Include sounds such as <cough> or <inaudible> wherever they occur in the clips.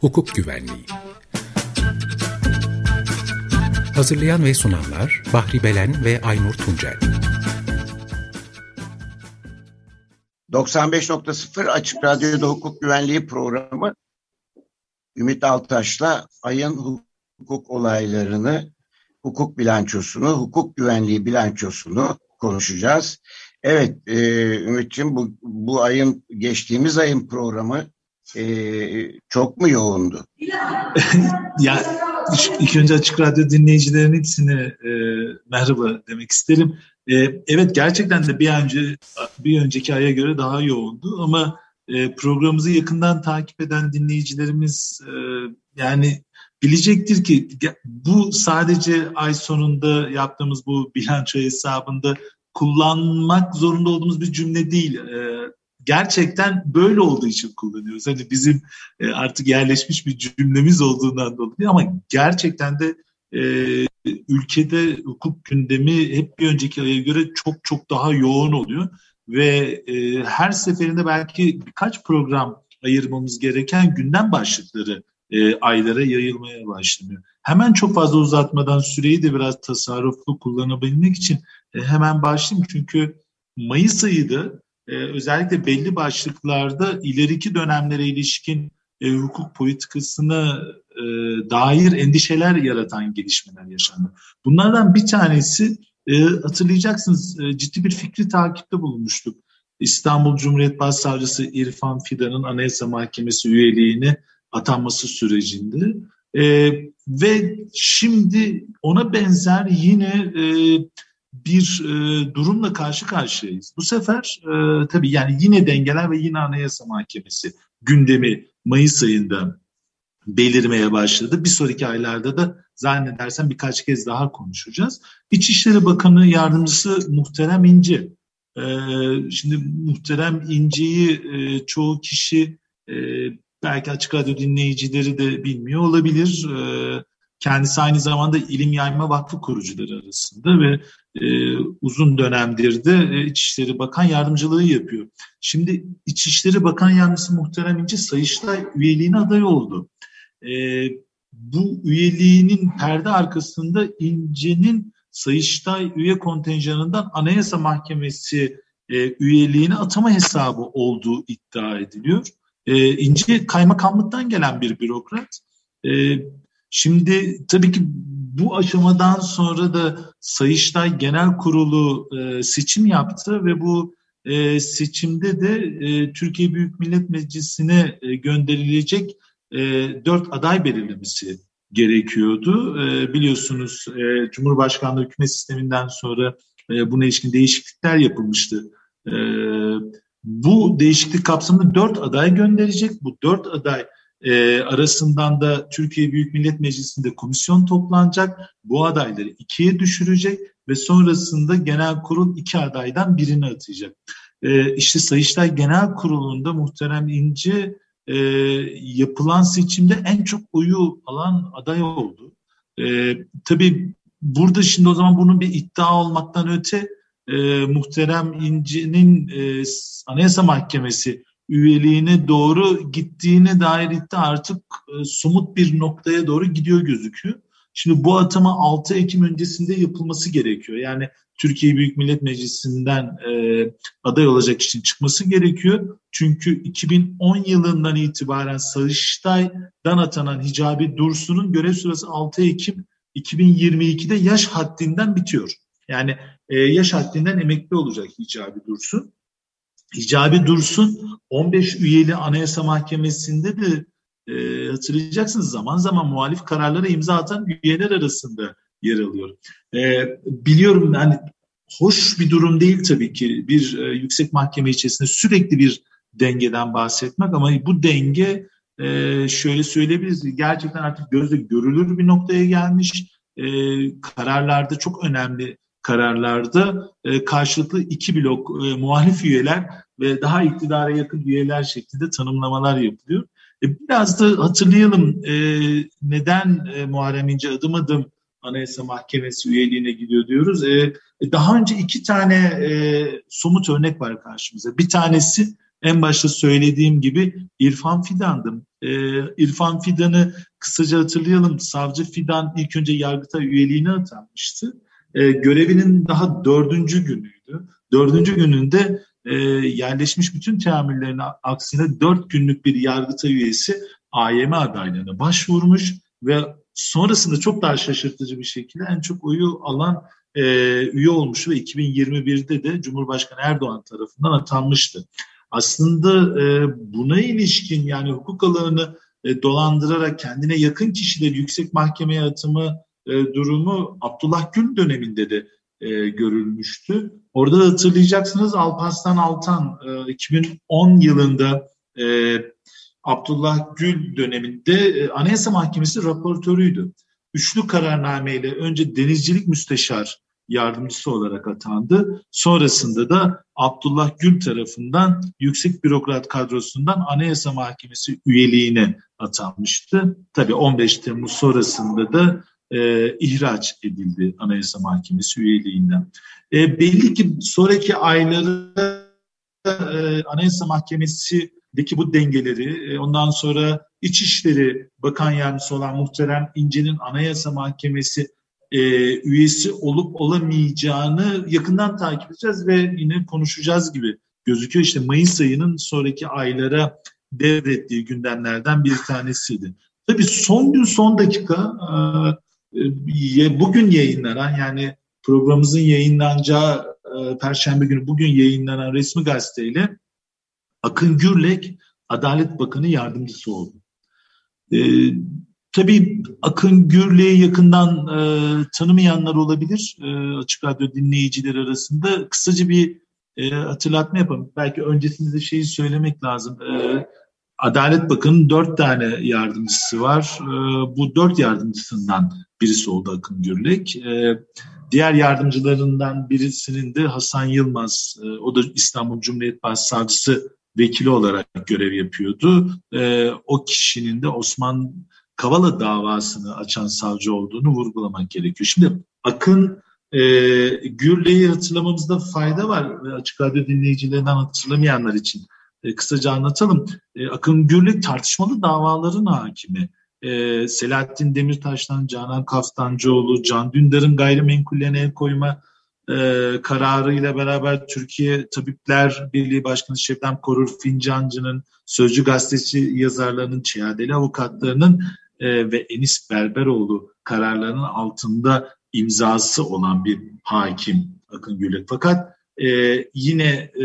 Hukuk Güvenliği. Hazırlayan ve sunanlar Bahri Belen ve Aynur Tuncel. 95.0 Açık Radyo'da hukuk güvenliği programı Ümit Altaş'la ayın hukuk olaylarını, hukuk bilançosunu, hukuk güvenliği bilançosunu konuşacağız. Evet e, Ümit'ciğim bu, bu ayın geçtiğimiz ayın programı e, çok mu yoğundu? <laughs> ya ilk önce Açık Radyo dinleyicilerin hepsine e, merhaba demek isterim. E, evet gerçekten de bir önce bir önceki aya göre daha yoğundu ama e, programımızı yakından takip eden dinleyicilerimiz e, yani bilecektir ki bu sadece ay sonunda yaptığımız bu bilanço hesabında kullanmak zorunda olduğumuz bir cümle değil. E, gerçekten böyle olduğu için kullanıyoruz. Hani bizim e, artık yerleşmiş bir cümlemiz olduğundan dolayı ama gerçekten de e, ülkede hukuk gündemi hep bir önceki aya göre çok çok daha yoğun oluyor ve e, her seferinde belki birkaç program ayırmamız gereken gündem başlıkları e, aylara yayılmaya başlanıyor. Hemen çok fazla uzatmadan süreyi de biraz tasarruflu kullanabilmek için e, hemen başlayayım çünkü Mayıs ayı da e, özellikle belli başlıklarda ileriki dönemlere ilişkin e, hukuk politikasına e, dair endişeler yaratan gelişmeler yaşandı. Bunlardan bir tanesi e, hatırlayacaksınız e, ciddi bir fikri takipte bulunmuştuk. İstanbul Cumhuriyet Başsavcısı İrfan Fidan'ın Anayasa Mahkemesi üyeliğini atanması sürecinde e, ve şimdi ona benzer yine e, bir e, durumla karşı karşıyayız. Bu sefer e, tabii yani yine dengeler ve yine Anayasa Mahkemesi gündemi Mayıs ayında belirmeye başladı. Bir sonraki aylarda da zannedersem birkaç kez daha konuşacağız. İçişleri Bakanı Yardımcısı Muhterem İnce. E, şimdi Muhterem İnce'yi e, çoğu kişi e, belki açık radyo dinleyicileri de bilmiyor olabilir. E, kendisi aynı zamanda İlim Yayma Vakfı kurucuları arasında ve e, uzun dönemdir de e, İçişleri Bakan Yardımcılığı yapıyor. Şimdi İçişleri Bakan Yardımcısı Muhterem İnce Sayıştay üyeliğine aday oldu. E, bu üyeliğinin perde arkasında İnce'nin Sayıştay üye kontenjanından Anayasa Mahkemesi e, üyeliğine atama hesabı olduğu iddia ediliyor. E, İnce kaymakamlıktan gelen bir bürokrat. E, şimdi tabii ki bu aşamadan sonra da Sayıştay Genel Kurulu e, seçim yaptı ve bu e, seçimde de e, Türkiye Büyük Millet Meclisi'ne e, gönderilecek e, dört aday belirlemesi gerekiyordu. E, biliyorsunuz e, Cumhurbaşkanlığı hükümet sisteminden sonra e, buna ilişkin değişiklikler yapılmıştı. E, bu değişiklik kapsamında dört aday gönderecek. Bu dört aday e, arasından da Türkiye Büyük Millet Meclisi'nde komisyon toplanacak. Bu adayları ikiye düşürecek ve sonrasında genel kurul iki adaydan birini atayacak. E, işte Sayıştay Genel Kurulu'nda muhterem İnce e, yapılan seçimde en çok oyu alan aday oldu. E, tabii burada şimdi o zaman bunun bir iddia olmaktan öte e, muhterem İnce'nin e, Anayasa Mahkemesi üyeliğine doğru gittiğine dair iddia artık e, somut bir noktaya doğru gidiyor gözüküyor. Şimdi bu atama 6 Ekim öncesinde yapılması gerekiyor. Yani Türkiye Büyük Millet Meclisi'nden e, aday olacak için çıkması gerekiyor. Çünkü 2010 yılından itibaren Sayıştay'dan atanan Hicabi Dursun'un görev süresi 6 Ekim 2022'de yaş haddinden bitiyor. Yani e, yaş haddinden emekli olacak Hicabi Dursun. Hicabi Dursun 15 üyeli Anayasa Mahkemesi'nde de e, hatırlayacaksınız zaman zaman muhalif kararlara imza atan üyeler arasında yer alıyor. E, biliyorum yani hoş bir durum değil tabii ki bir e, yüksek mahkeme içerisinde sürekli bir dengeden bahsetmek ama bu denge e, şöyle söyleyebiliriz gerçekten artık gözle görülür bir noktaya gelmiş. E, kararlarda çok önemli kararlarda e, karşılıklı iki blok e, muhalif üyeler ve daha iktidara yakın üyeler şeklinde tanımlamalar yapılıyor. E, biraz da hatırlayalım e, neden e, Muharrem İnce adım adım Anayasa Mahkemesi üyeliğine gidiyor diyoruz. E, daha önce iki tane e, somut örnek var karşımıza. Bir tanesi en başta söylediğim gibi İrfan Fidan'dım. E, İrfan Fidan'ı kısaca hatırlayalım. Savcı Fidan ilk önce Yargıtay üyeliğine atanmıştı. E, görevinin daha dördüncü günüydü. Dördüncü gününde e, yerleşmiş bütün teamüllerine aksine dört günlük bir Yargıtay üyesi AYM adaylığına başvurmuş ve sonrasında çok daha şaşırtıcı bir şekilde en çok oyu alan e, üye olmuş ve 2021'de de Cumhurbaşkanı Erdoğan tarafından atanmıştı. Aslında e, buna ilişkin yani hukuk alanını e, dolandırarak kendine yakın kişileri yüksek mahkemeye atımı e, durumu Abdullah Gül döneminde de e, görülmüştü. Orada da hatırlayacaksınız Alparslan Altan e, 2010 yılında e, Abdullah Gül döneminde e, Anayasa Mahkemesi raportörüydü. Üçlü kararnameyle önce denizcilik müsteşar yardımcısı olarak atandı. Sonrasında da Abdullah Gül tarafından yüksek bürokrat kadrosundan Anayasa Mahkemesi üyeliğine atanmıştı. Tabii 15 Temmuz sonrasında da e, ihraç edildi Anayasa Mahkemesi üyeliğinden. E, belli ki sonraki ayları e, Anayasa Mahkemesi'deki bu dengeleri, e, ondan sonra İçişleri Bakan Yardımcısı olan Muhterem İnce'nin Anayasa Mahkemesi e, üyesi olup olamayacağını yakından takip edeceğiz ve yine konuşacağız gibi gözüküyor. İşte Mayıs ayının sonraki aylara devrettiği gündemlerden bir tanesiydi. Tabii son gün son dakika e, bugün yayınlanan yani programımızın yayınlanacağı e, Perşembe günü bugün yayınlanan resmi gazeteyle Akın Gürlek Adalet Bakanı yardımcısı oldu. E, tabii Akın Gürlek'i yakından e, tanımayanlar olabilir e, Açık Radyo dinleyicileri arasında. Kısaca bir e, hatırlatma yapalım. Belki öncesinde şeyi söylemek lazım. E, Adalet Bakanı'nın dört tane yardımcısı var. E, bu dört yardımcısından birisi oldu Akın Gürlek. E, diğer yardımcılarından birisinin de Hasan Yılmaz. E, o da İstanbul Cumhuriyet Başsavcısı vekili olarak görev yapıyordu. O kişinin de Osman Kavala davasını açan savcı olduğunu vurgulamak gerekiyor. Şimdi Akın e, Gürley'i hatırlamamızda fayda var. Açık Radyo dinleyicilerinden hatırlamayanlar için e, kısaca anlatalım. E, Akın Gürlek tartışmalı davaların hakimi. E, Selahattin Demirtaş'tan Canan Kaftancıoğlu, Can Dündar'ın gayrimenkullerine el koyma e, kararıyla beraber Türkiye Tabipler Birliği Başkanı Şebnem Korur Fincancı'nın, Sözcü Gazetesi yazarlarının, Çiğadeli avukatlarının ve Enis Berberoğlu kararlarının altında imzası olan bir hakim Akın Gürlek. Fakat e, yine e,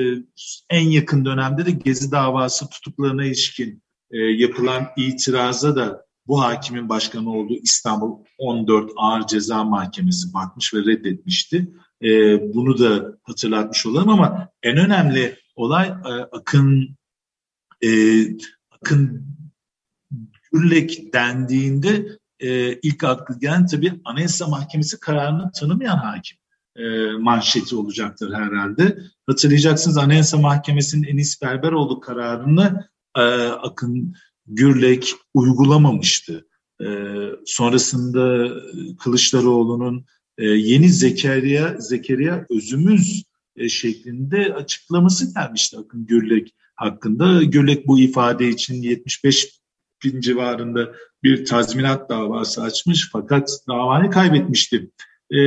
en yakın dönemde de Gezi davası tutuklarına ilişkin e, yapılan itiraza da bu hakimin başkanı olduğu İstanbul 14 Ağır Ceza Mahkemesi bakmış ve reddetmişti. E, bunu da hatırlatmış olalım ama en önemli olay e, Akın e, Akın Gürlek dendiğinde e, ilk aklı gelen tabii Anayasa Mahkemesi kararını tanımayan hakim e, manşeti olacaktır herhalde. Hatırlayacaksınız Anayasa Mahkemesi'nin Enis Berberoğlu kararını e, Akın Gürlek uygulamamıştı. E, sonrasında Kılıçdaroğlu'nun yeni Zekeriya, Zekeriya özümüz şeklinde açıklaması gelmişti Akın Gürlek hakkında. Gürlek bu ifade için 75 bin civarında bir tazminat davası açmış fakat davayı kaybetmişti. E,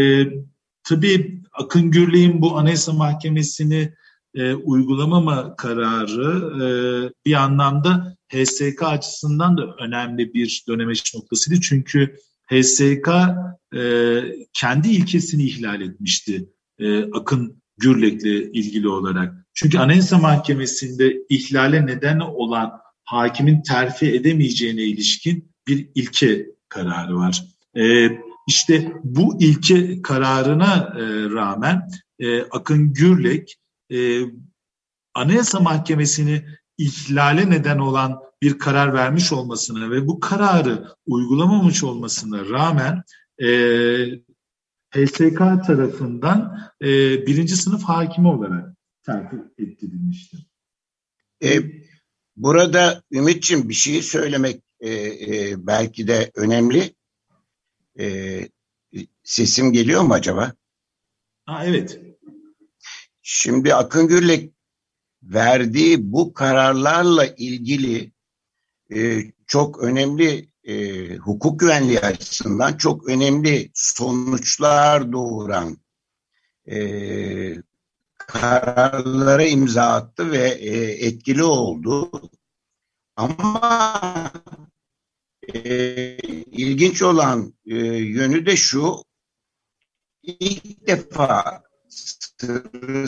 tabii Akın Gürlek'in bu Anayasa Mahkemesi'ni e, uygulamama kararı e, bir anlamda HSK açısından da önemli bir dönemeç noktasıydı. Çünkü HSK e, kendi ilkesini ihlal etmişti e, Akın Gürlek'le ilgili olarak. Çünkü Anayasa Mahkemesi'nde ihlale neden olan hakimin terfi edemeyeceğine ilişkin bir ilke kararı var. E, işte bu ilke kararına e, rağmen e, Akın Gürlek e, Anayasa Mahkemesi'ni ihlale neden olan bir karar vermiş olmasına ve bu kararı uygulamamış olmasına rağmen e, HSK tarafından e, birinci sınıf hakimi olarak terfi ettirilmiştir. E, burada Ümit'ciğim bir şey söylemek e, e, belki de önemli. E, Sesim geliyor mu acaba? Ha, evet. Şimdi Akın Gürlek verdiği bu kararlarla ilgili e, çok önemli e, hukuk güvenliği açısından çok önemli sonuçlar doğuran e, kararlara imza attı ve e, etkili oldu. Ama e, ilginç olan e, yönü de şu, ilk defa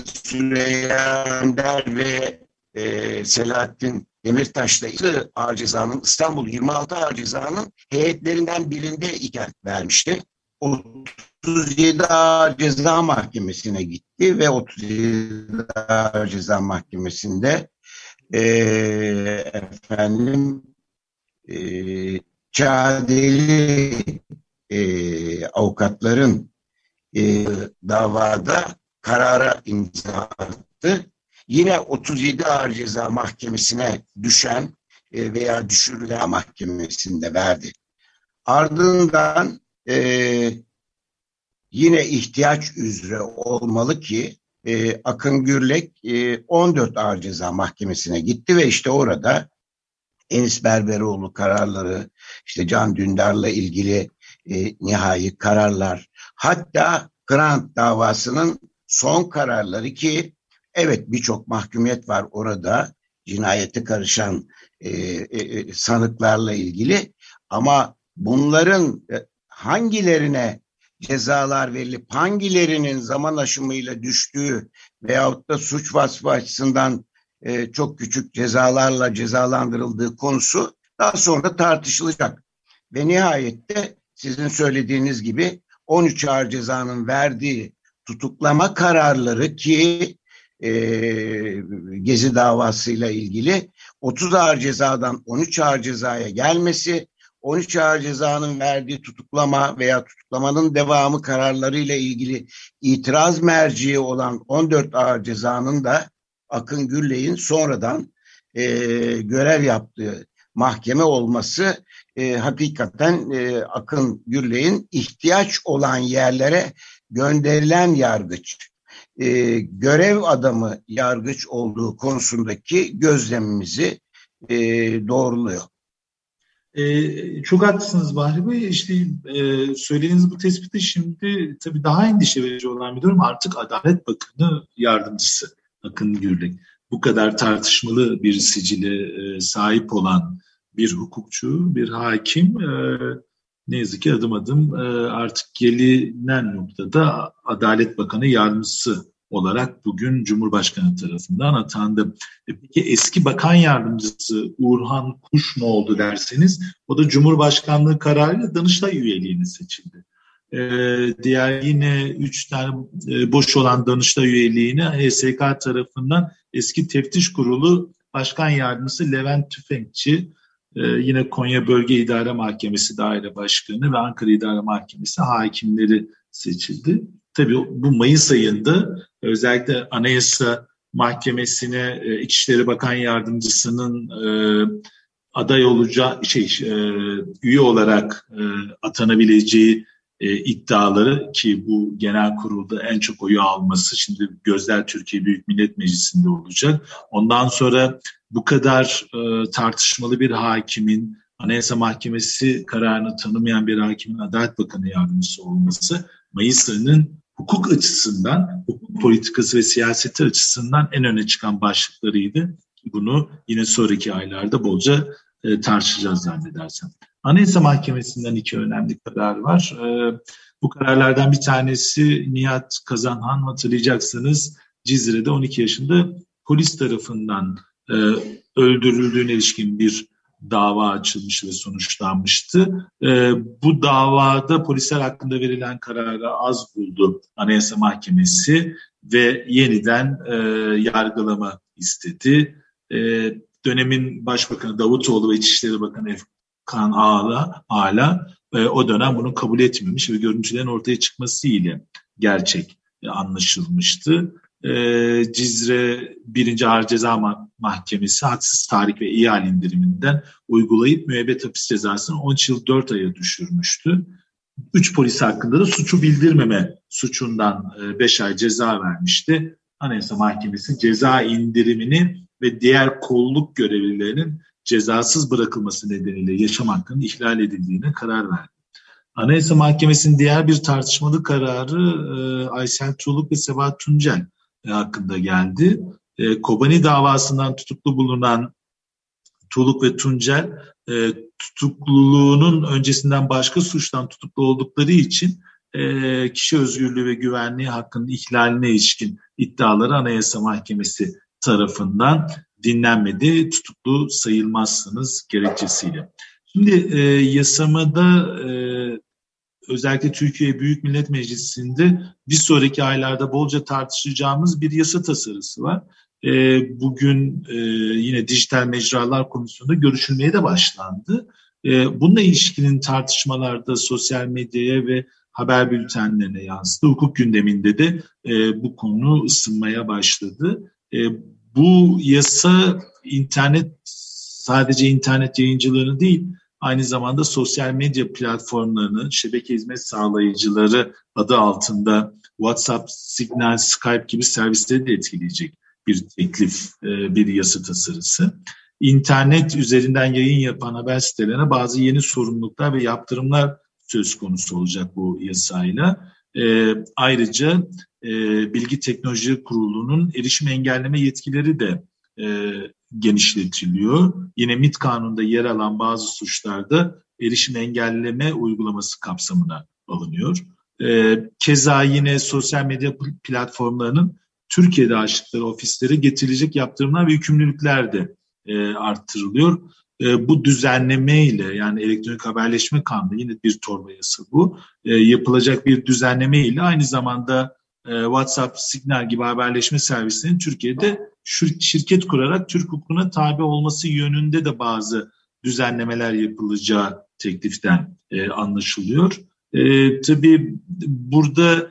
Süreyya Önder ve e, Selahattin Demirtaş'la Ağır Ceza'nın İstanbul 26 Ağır Ceza'nın heyetlerinden birinde iken vermişti. 37 Ağır Ceza Mahkemesi'ne gitti ve 37 Ağır Ceza Mahkemesi'nde e, efendim e, Çadeli e, avukatların e, davada karara imza attı. Yine 37 Ağır Ceza Mahkemesi'ne düşen e, veya düşürülen mahkemesinde verdi. Ardından e, yine ihtiyaç üzere olmalı ki e, Akın Gürlek e, 14 Ağır Ceza Mahkemesi'ne gitti ve işte orada Enis Berberoğlu kararları, işte Can Dündar'la ilgili e, nihai kararlar, hatta Grant davasının son kararları ki evet birçok mahkumiyet var orada cinayete karışan e, e, e, sanıklarla ilgili. Ama bunların e, hangilerine cezalar verilip hangilerinin zaman aşımıyla düştüğü veyahut da suç vasfı açısından e, çok küçük cezalarla cezalandırıldığı konusu daha sonra tartışılacak. Ve nihayette sizin söylediğiniz gibi 13 ağır cezanın verdiği tutuklama kararları ki e, Gezi davasıyla ilgili 30 ağır cezadan 13 ağır cezaya gelmesi, 13 ağır cezanın verdiği tutuklama veya tutuklamanın devamı kararlarıyla ilgili itiraz merciği olan 14 ağır cezanın da Akın Gürley'in sonradan e, görev yaptığı mahkeme olması e, hakikaten e, Akın Gürley'in ihtiyaç olan yerlere gönderilen yargıç, e, görev adamı yargıç olduğu konusundaki gözlemimizi e, doğruluyor. Ee, çok haklısınız Bahri Bey. İşte e, söylediğiniz bu tespiti şimdi tabii daha endişe verici olan bir durum. Artık Adalet Bakanı yardımcısı Akın Gürlek. Bu kadar tartışmalı bir sicile e, sahip olan bir hukukçu, bir hakim e, ne yazık ki adım adım e, artık gelinen noktada Adalet Bakanı yardımcısı olarak bugün Cumhurbaşkanı tarafından atandı. Peki eski bakan yardımcısı Uğurhan Kuş ne oldu derseniz o da Cumhurbaşkanlığı kararıyla Danıştay üyeliğine seçildi. Ee, diğer yine üç tane e, boş olan Danıştay üyeliğine HSK tarafından eski teftiş kurulu başkan yardımcısı Levent Tüfekçi ee, yine Konya Bölge İdare Mahkemesi Daire Başkanı ve Ankara İdare Mahkemesi hakimleri seçildi. Tabii bu Mayıs ayında özellikle Anayasa Mahkemesi'ne e, İçişleri Bakan Yardımcısının e, aday olacağı şey e, üye olarak e, atanabileceği e, iddiaları ki bu genel kurulda en çok oyu alması şimdi gözler Türkiye Büyük Millet Meclisi'nde olacak. Ondan sonra bu kadar e, tartışmalı bir hakimin Anayasa Mahkemesi kararını tanımayan bir hakimin Adalet Bakanı yardımcısı olması Mayıs ayının hukuk açısından, hukuk politikası ve siyaseti açısından en öne çıkan başlıklarıydı. Bunu yine sonraki aylarda bolca e, tartışacağız zannedersem. Anayasa Mahkemesi'nden iki önemli karar var. E, bu kararlardan bir tanesi Nihat Kazanhan hatırlayacaksınız Cizre'de 12 yaşında polis tarafından e, öldürüldüğüne ilişkin bir dava açılmış ve sonuçlanmıştı. E, bu davada polisler hakkında verilen kararı az buldu Anayasa Mahkemesi ve yeniden e, yargılama istedi. E, dönemin Başbakanı Davutoğlu ve İçişleri Bakanı Efkan Ağla, Ağla e, o dönem bunu kabul etmemiş ve görüntülerin ortaya çıkması ile gerçek e, anlaşılmıştı e, Cizre 1. Ağır Ceza Mahkemesi haksız tahrik ve ihal indiriminden uygulayıp müebbet hapis cezasını 13 yıl 4 aya düşürmüştü. üç polis hakkında da suçu bildirmeme suçundan 5 ay ceza vermişti. Anayasa Mahkemesi ceza indirimini ve diğer kolluk görevlilerinin cezasız bırakılması nedeniyle yaşam hakkının ihlal edildiğine karar verdi. Anayasa Mahkemesi'nin diğer bir tartışmalı kararı e, Aysel Tuğluk ve Sebahat Tuncel e, hakkında geldi. E, Kobani davasından tutuklu bulunan Tuğluk ve Tuncel e, tutukluluğunun öncesinden başka suçtan tutuklu oldukları için kişi özgürlüğü ve güvenliği hakkının ihlaline ilişkin iddiaları Anayasa Mahkemesi tarafından dinlenmedi. Tutuklu sayılmazsınız gerekçesiyle. Şimdi e, yasamada e, özellikle Türkiye Büyük Millet Meclisi'nde bir sonraki aylarda bolca tartışacağımız bir yasa tasarısı var. E, bugün e, yine Dijital Mecralar Komisyonu'nda görüşülmeye de başlandı. E, bununla ilişkinin tartışmalarda sosyal medyaya ve haber bültenlerine yansıdı. Hukuk gündeminde de e, bu konu ısınmaya başladı. E, bu yasa internet sadece internet yayıncılarını değil aynı zamanda sosyal medya platformlarını, şebeke hizmet sağlayıcıları adı altında WhatsApp, Signal, Skype gibi servisleri de etkileyecek bir teklif, e, bir yasa tasarısı. İnternet üzerinden yayın yapan haber sitelerine bazı yeni sorumluluklar ve yaptırımlar söz konusu olacak bu yasayla. E, ayrıca e, Bilgi Teknoloji Kurulu'nun erişim engelleme yetkileri de e, genişletiliyor. Yine MIT kanununda yer alan bazı suçlarda erişim engelleme uygulaması kapsamına alınıyor. E, keza yine sosyal medya platformlarının Türkiye'de açtıkları ofislere getirilecek yaptırımlar ve yükümlülükler de e, arttırılıyor. E, bu düzenleme ile yani elektronik haberleşme kanunu yine bir torba bu. E, yapılacak bir düzenleme ile aynı zamanda e, WhatsApp, Signal gibi haberleşme servislerinin Türkiye'de şirket kurarak Türk hukukuna tabi olması yönünde de bazı düzenlemeler yapılacağı tekliften anlaşılıyor. Tabii burada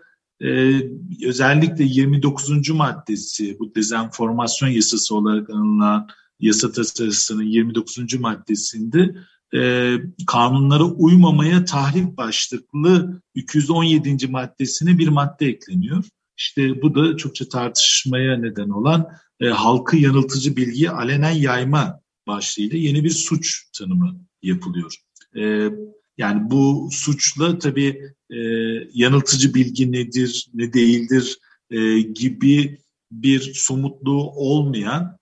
özellikle 29. maddesi bu dezenformasyon yasası olarak anılan yasa tasarısının 29. maddesinde e, kanunlara uymamaya tahrip başlıklı 217. maddesine bir madde ekleniyor. İşte bu da çokça tartışmaya neden olan e, halkı yanıltıcı bilgiyi alenen yayma başlığıyla yeni bir suç tanımı yapılıyor. E, yani bu suçla tabii e, yanıltıcı bilgi nedir, ne değildir e, gibi bir somutluğu olmayan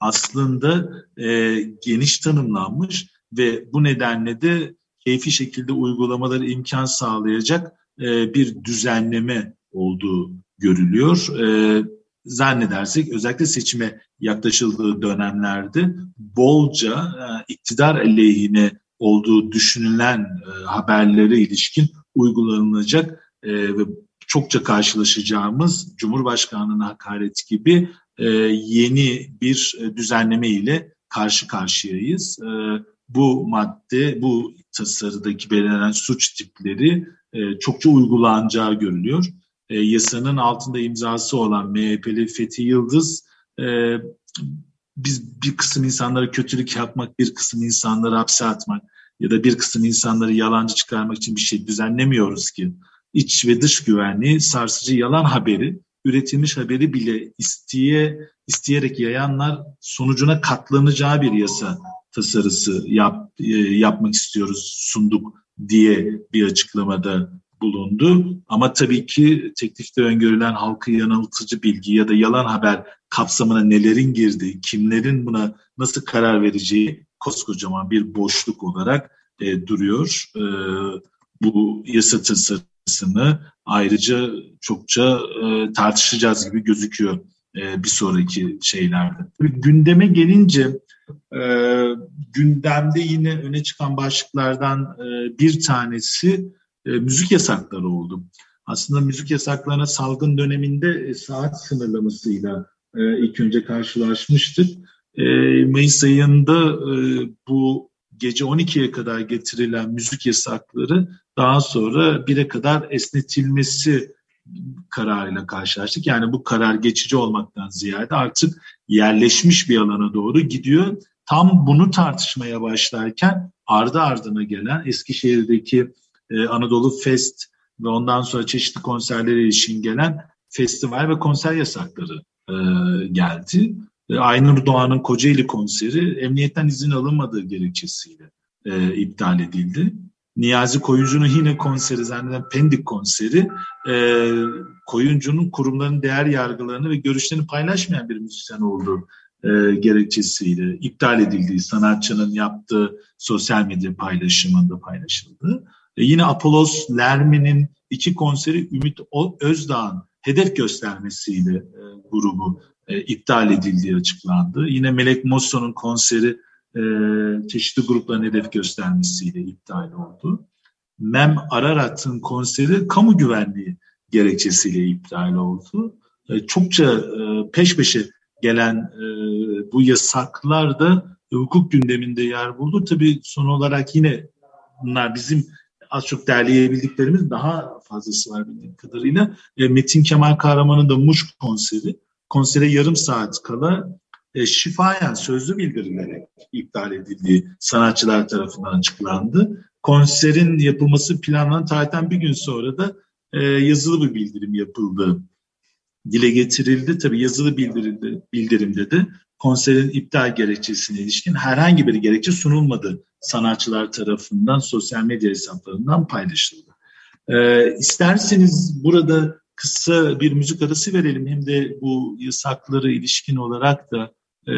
aslında e, geniş tanımlanmış ve bu nedenle de keyfi şekilde uygulamaları imkan sağlayacak e, bir düzenleme olduğu görülüyor. E, zannedersek özellikle seçime yaklaşıldığı dönemlerde bolca e, iktidar aleyhine olduğu düşünülen e, haberlere ilişkin uygulanılacak e, ve çokça karşılaşacağımız Cumhurbaşkanlığına hakaret gibi e, yeni bir e, düzenleme ile karşı karşıyayız. E, bu madde, bu tasarıdaki belirlenen suç tipleri çokça uygulanacağı görülüyor. Yasanın altında imzası olan MHP'li Fethi Yıldız, biz bir kısım insanlara kötülük yapmak, bir kısım insanları hapse atmak ya da bir kısım insanları yalancı çıkarmak için bir şey düzenlemiyoruz ki. İç ve dış güvenliği sarsıcı yalan haberi, üretilmiş haberi bile isteye, isteyerek yayanlar sonucuna katlanacağı bir yasa tasarısı yap, e, yapmak istiyoruz, sunduk diye bir açıklamada bulundu. Ama tabii ki teklifte öngörülen halkı yanıltıcı bilgi ya da yalan haber kapsamına nelerin girdiği, kimlerin buna nasıl karar vereceği koskocaman bir boşluk olarak e, duruyor. E, bu yasa tasarısını ayrıca çokça e, tartışacağız gibi gözüküyor e, bir sonraki şeylerde. Gündeme gelince e, gündemde yine öne çıkan başlıklardan e, bir tanesi e, müzik yasakları oldu. Aslında müzik yasaklarına salgın döneminde e, saat sınırlamasıyla e, ilk önce karşılaşmıştık. E, Mayıs ayında e, bu gece 12'ye kadar getirilen müzik yasakları daha sonra 1'e kadar esnetilmesi kararıyla karşılaştık. Yani bu karar geçici olmaktan ziyade artık yerleşmiş bir alana doğru gidiyor. Tam bunu tartışmaya başlarken ardı ardına gelen Eskişehir'deki e, Anadolu Fest ve ondan sonra çeşitli konserlere ilişkin gelen festival ve konser yasakları e, geldi. E, Aynur Doğan'ın Kocaeli konseri emniyetten izin alınmadığı gerekçesiyle e, iptal edildi. Niyazi Koyuncu'nun yine konseri zanneden Pendik konseri e, Koyuncu'nun kurumların değer yargılarını ve görüşlerini paylaşmayan bir müzisyen olduğu e, gerekçesiyle iptal edildiği sanatçının yaptığı sosyal medya paylaşımında paylaşıldı. E, yine Apolos Lermi'nin iki konseri Ümit Özdağ'ın hedef göstermesiyle e, grubu e, iptal edildiği açıklandı. Yine Melek Mosso'nun konseri e, çeşitli grupların hedef göstermesiyle iptal oldu. Mem Ararat'ın konseri kamu güvenliği gerekçesiyle iptal oldu. E, çokça e, peş peşe gelen e, bu yasaklar da hukuk gündeminde yer buldu. Tabii son olarak yine bunlar bizim az çok derleyebildiklerimiz daha fazlası var bildiğim kadarıyla. E, Metin Kemal Kahraman'ın da Muş konseri. Konsere yarım saat kala e, şifayen sözlü bildirilerek iptal edildiği sanatçılar tarafından açıklandı. Konserin yapılması planlanan tarihten bir gün sonra da e, yazılı bir bildirim yapıldı. Dile getirildi. Tabi yazılı bildirildi, bildirimde de konserin iptal gerekçesine ilişkin herhangi bir gerekçe sunulmadı sanatçılar tarafından sosyal medya hesaplarından paylaşıldı. Ee, isterseniz burada kısa bir müzik arası verelim hem de bu yasakları ilişkin olarak da e,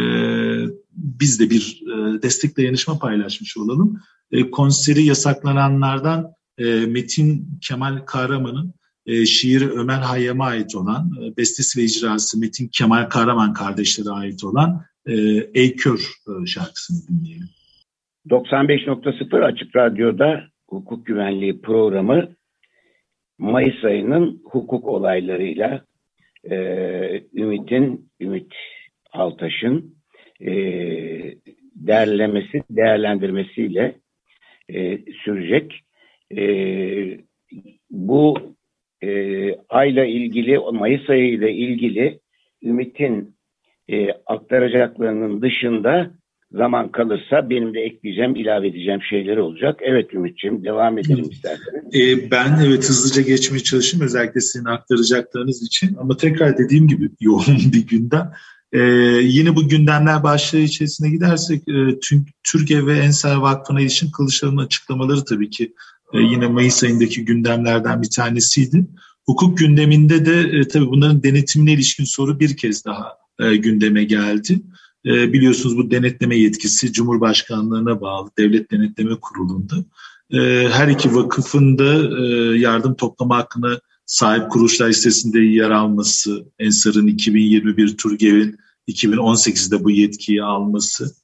biz de bir e, destek dayanışma paylaşmış olalım. E, konseri yasaklananlardan e, Metin Kemal Kahraman'ın e, şiiri Ömer Hayyam'a ait olan, e, bestesi ve icrası Metin Kemal Kahraman kardeşlere ait olan e, Ey Kör e, şarkısını dinleyelim. 95.0 Açık Radyo'da hukuk güvenliği programı Mayıs ayının hukuk olaylarıyla e, Ümit'in, Ümit Altaş'ın e, derlemesi, değerlendirmesiyle e, sürecek. E, bu e, ayla ilgili, Mayıs ayı ile ilgili Ümit'in e, aktaracaklarının dışında zaman kalırsa benim de ekleyeceğim, ilave edeceğim şeyler olacak. Evet Ümit'ciğim devam edelim isterseniz. E, ben evet hızlıca geçmeye çalışayım özellikle senin aktaracaklarınız için. Ama tekrar dediğim gibi <laughs> yoğun bir gündem. Ee, yine bu gündemler başlığı içerisine gidersek e, Türkiye ve Ensar Vakfı'na ilişkin Kılıçdaroğlu'nun açıklamaları tabii ki e, yine Mayıs ayındaki gündemlerden bir tanesiydi. Hukuk gündeminde de e, tabii bunların denetimine ilişkin soru bir kez daha e, gündeme geldi. E, biliyorsunuz bu denetleme yetkisi Cumhurbaşkanlığına bağlı Devlet Denetleme Kurulu'nda. E, her iki vakıfın da e, yardım toplama hakkına sahip kuruluşlar listesinde yer alması, Ensar'ın 2021, Turgev'in 2018'de bu yetkiyi alması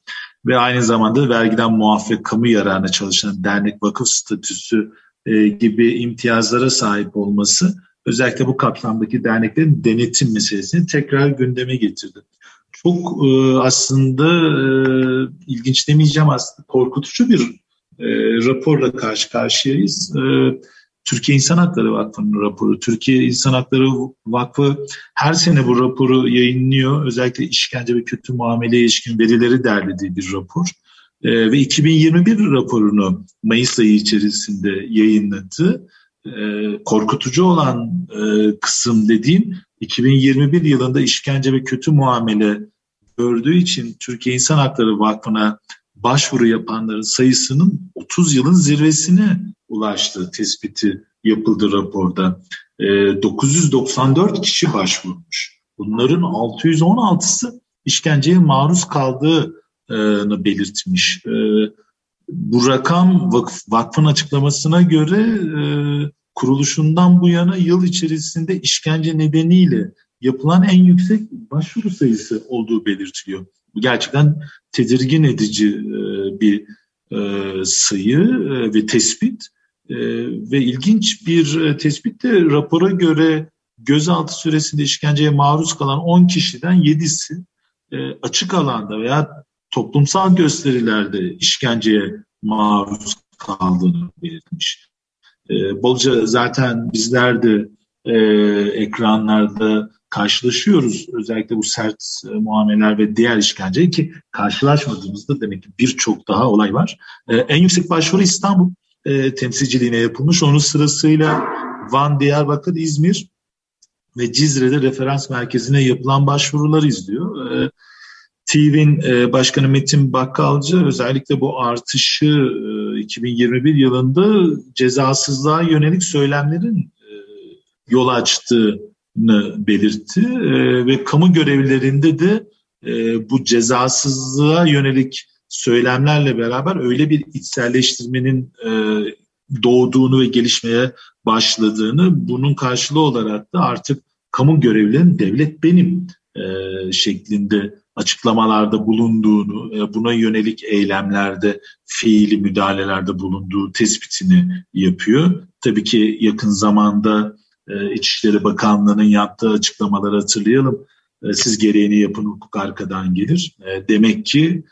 ve aynı zamanda vergiden muafiyet kamu yararına çalışan dernek vakıf statüsü e, gibi imtiyazlara sahip olması özellikle bu kapsamdaki derneklerin denetim meselesini tekrar gündeme getirdi. Çok e, aslında e, ilginç demeyeceğim aslında korkutucu bir e, raporla karşı karşıyayız. E, Türkiye İnsan Hakları Vakfı'nın raporu. Türkiye İnsan Hakları Vakfı her sene bu raporu yayınlıyor. Özellikle işkence ve kötü muameleye ilişkin verileri derlediği bir rapor. E, ve 2021 raporunu Mayıs ayı içerisinde yayınladı. E, korkutucu olan e, kısım dediğim 2021 yılında işkence ve kötü muamele gördüğü için Türkiye İnsan Hakları Vakfı'na başvuru yapanların sayısının 30 yılın zirvesine ulaştığı tespiti yapıldı raporda. E, ee, 994 kişi başvurmuş. Bunların 616'sı işkenceye maruz kaldığını belirtmiş. Bu rakam vakf, vakfın açıklamasına göre e, kuruluşundan bu yana yıl içerisinde işkence nedeniyle yapılan en yüksek başvuru sayısı olduğu belirtiliyor. Bu gerçekten tedirgin edici e, bir e, sayı e, ve tespit. E, ve ilginç bir e, tespit de rapora göre gözaltı süresinde işkenceye maruz kalan 10 kişiden 7'si e, açık alanda veya toplumsal gösterilerde işkenceye maruz kaldığını belirtmiş. E, bolca zaten bizler de e, ekranlarda karşılaşıyoruz. Özellikle bu sert e, muameleler ve diğer işkence ki karşılaşmadığımızda demek ki birçok daha olay var. E, en yüksek başvuru İstanbul e, temsilciliğine yapılmış. Onun sırasıyla Van, Diyarbakır, İzmir ve Cizre'de referans merkezine yapılan başvurular izliyor. E, TİV'in e, Başkanı Metin Bakkalcı özellikle bu artışı e, 2021 yılında cezasızlığa yönelik söylemlerin e, yol açtığını belirtti e, ve kamu görevlilerinde de e, bu cezasızlığa yönelik söylemlerle beraber öyle bir içselleştirmenin e, doğduğunu ve gelişmeye başladığını bunun karşılığı olarak da artık kamu görevlilerinin devlet benim e, şeklinde açıklamalarda bulunduğunu, e, buna yönelik eylemlerde, fiili müdahalelerde bulunduğu tespitini yapıyor. Tabii ki yakın zamanda e, İçişleri Bakanlığı'nın yaptığı açıklamaları hatırlayalım. E, siz gereğini yapın hukuk arkadan gelir. Demek ki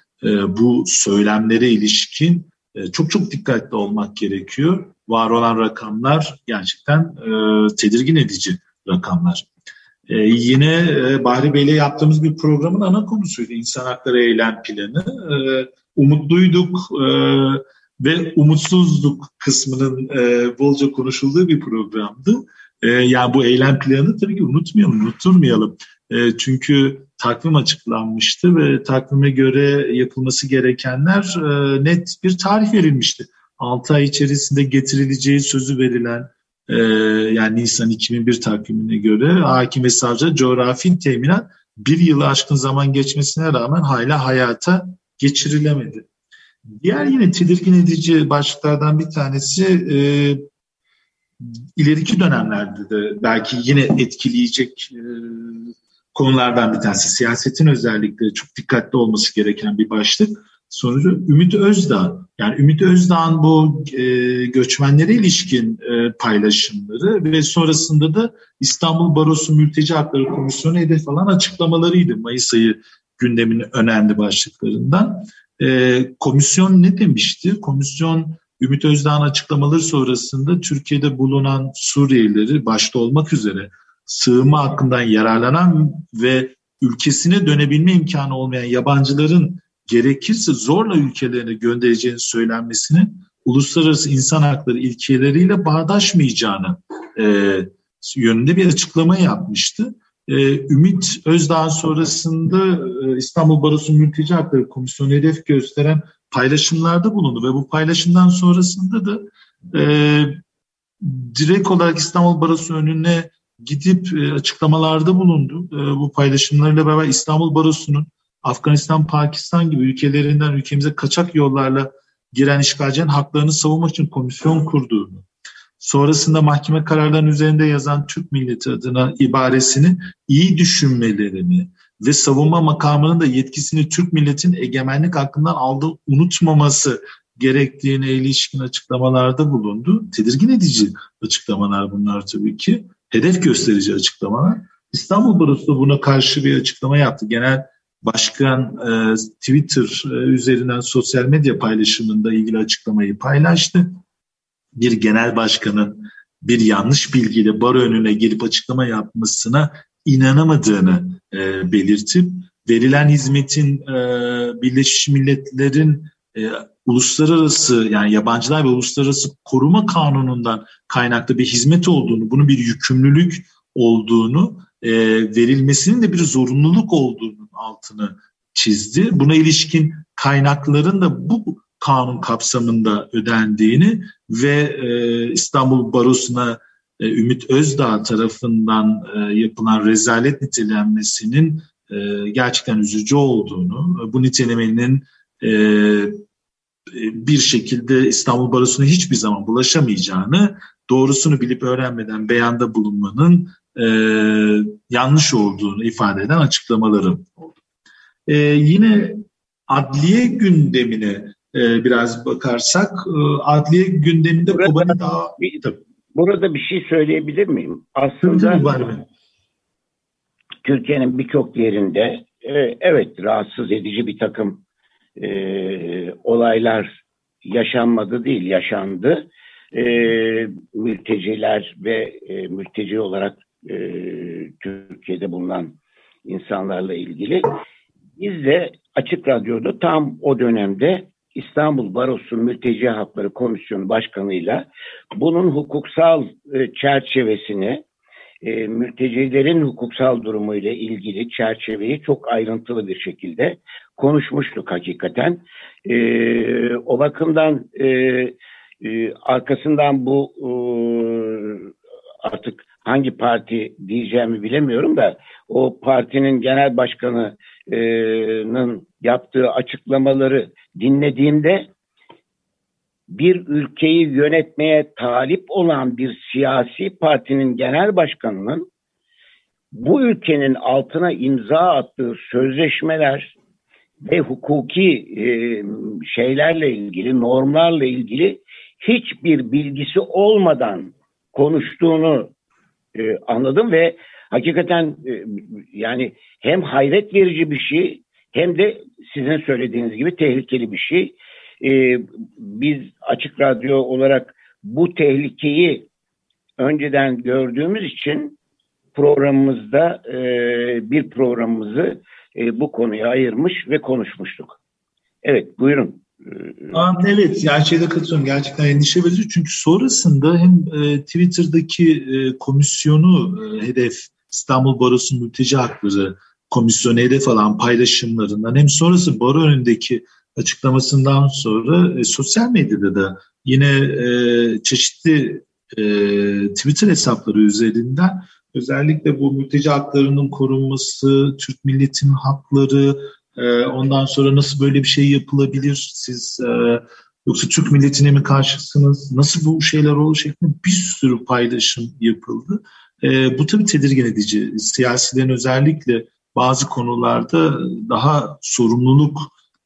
bu söylemlere ilişkin çok çok dikkatli olmak gerekiyor. Var olan rakamlar gerçekten tedirgin edici rakamlar. Ee, yine e, Bahri Bey'le yaptığımız bir programın ana konusuydu insan hakları eylem planı. Ee, umutluyduk e, ve umutsuzluk kısmının e, bolca konuşulduğu bir programdı. E, yani bu eylem planı tabii ki unutmayalım, unutturmayalım. E, çünkü takvim açıklanmıştı ve takvime göre yapılması gerekenler e, net bir tarih verilmişti. 6 ay içerisinde getirileceği sözü verilen e, yani Nisan 2001 takvimine göre hakim ve savcı coğrafi teminat bir yılı aşkın zaman geçmesine rağmen hala hayata geçirilemedi. Diğer yine tedirgin edici başlıklardan bir tanesi e, ileriki dönemlerde de belki yine etkileyecek e, konulardan bir tanesi. Siyasetin özellikle çok dikkatli olması gereken bir başlık sonucu Ümit Özdağ. Yani Ümit Özdağ'ın bu e, göçmenlere ilişkin e, paylaşımları ve sonrasında da İstanbul Barosu Mülteci Hakları Komisyonu hedef alan açıklamalarıydı Mayıs ayı gündemin önemli başlıklarından. E, komisyon ne demişti? Komisyon Ümit Özdağ'ın açıklamaları sonrasında Türkiye'de bulunan Suriyelileri başta olmak üzere sığınma hakkından yararlanan ve ülkesine dönebilme imkanı olmayan yabancıların gerekirse zorla ülkelerine göndereceğini söylenmesini uluslararası insan hakları ilkeleriyle bağdaşmayacağını e, yönünde bir açıklama yapmıştı. E, Ümit Özdağ sonrasında e, İstanbul Barosu Mülteci Hakları Komisyonu hedef gösteren paylaşımlarda bulundu ve bu paylaşımdan sonrasında da e, direkt olarak İstanbul Barosu önüne gidip e, açıklamalarda bulundu. E, bu paylaşımlarıyla beraber İstanbul Barosu'nun Afganistan, Pakistan gibi ülkelerinden ülkemize kaçak yollarla giren işgalcilerin haklarını savunmak için komisyon kurduğunu, sonrasında mahkeme kararlarının üzerinde yazan Türk milleti adına ibaresini iyi düşünmelerini ve savunma makamının da yetkisini Türk milletinin egemenlik hakkından aldığı unutmaması gerektiğine ilişkin açıklamalarda bulundu. Tedirgin edici açıklamalar bunlar tabii ki. Hedef gösterici açıklamalar. İstanbul Barosu da buna karşı bir açıklama yaptı. Genel Başkan e, Twitter e, üzerinden sosyal medya paylaşımında ilgili açıklamayı paylaştı. Bir genel başkanın bir yanlış bilgiyle baro önüne gelip açıklama yapmasına inanamadığını e, belirtip verilen hizmetin e, Birleşmiş Milletler'in e, uluslararası yani yabancılar ve uluslararası koruma kanunundan kaynaklı bir hizmet olduğunu, bunun bir yükümlülük olduğunu, e, verilmesinin de bir zorunluluk olduğunu altını çizdi. Buna ilişkin kaynakların da bu kanun kapsamında ödendiğini ve e, İstanbul Barosu'na e, Ümit Özdağ tarafından e, yapılan rezalet nitelenmesinin e, gerçekten üzücü olduğunu, bu nitelemenin e, bir şekilde İstanbul Barosu'na hiçbir zaman bulaşamayacağını, doğrusunu bilip öğrenmeden beyanda bulunmanın e, yanlış olduğunu ifade eden açıklamaları oldu. E, yine adliye gündemine e, biraz bakarsak, e, adliye gündeminde burada, Kobani daha... Bir, burada bir şey söyleyebilir miyim? Aslında Türkiye'nin birçok yerinde e, evet rahatsız edici bir takım e, olaylar yaşanmadı değil, yaşandı. E, mülteciler ve e, mülteci olarak e, Türkiye'de bulunan insanlarla ilgili. Biz de Açık Radyo'da tam o dönemde İstanbul Barosu Mülteci Hakları Komisyonu Başkanı'yla bunun hukuksal e, çerçevesini, e, mültecilerin hukuksal durumu ile ilgili çerçeveyi çok ayrıntılı bir şekilde konuşmuştuk hakikaten. E, o bakımdan e, e, arkasından bu e, artık hangi parti diyeceğimi bilemiyorum da o partinin genel başkanının yaptığı açıklamaları dinlediğimde bir ülkeyi yönetmeye talip olan bir siyasi partinin genel başkanının bu ülkenin altına imza attığı sözleşmeler ve hukuki e, şeylerle ilgili, normlarla ilgili hiçbir bilgisi olmadan konuştuğunu e, anladım ve hakikaten e, yani hem hayret verici bir şey hem de sizin söylediğiniz gibi tehlikeli bir şey. E, biz açık radyo olarak bu tehlikeyi önceden gördüğümüz için programımızda bir programımızı bu konuya ayırmış ve konuşmuştuk. Evet buyurun. Aa, evet yani şeyde katılıyorum. Gerçekten endişe verici. Çünkü sonrasında hem e, Twitter'daki e, komisyonu e, hedef İstanbul Barosu Mülteci Hakları Komisyonu hedef alan paylaşımlarından hem sonrası baro önündeki açıklamasından sonra e, sosyal medyada da yine e, çeşitli e, Twitter hesapları üzerinden özellikle bu mülteci haklarının korunması, Türk milletinin hakları, e, ondan sonra nasıl böyle bir şey yapılabilir, siz e, yoksa Türk milletine mi karşısınız, nasıl bu şeyler olur şeklinde bir sürü paylaşım yapıldı. E, bu tabii tedirgin edici. Siyasilerin özellikle bazı konularda daha sorumluluk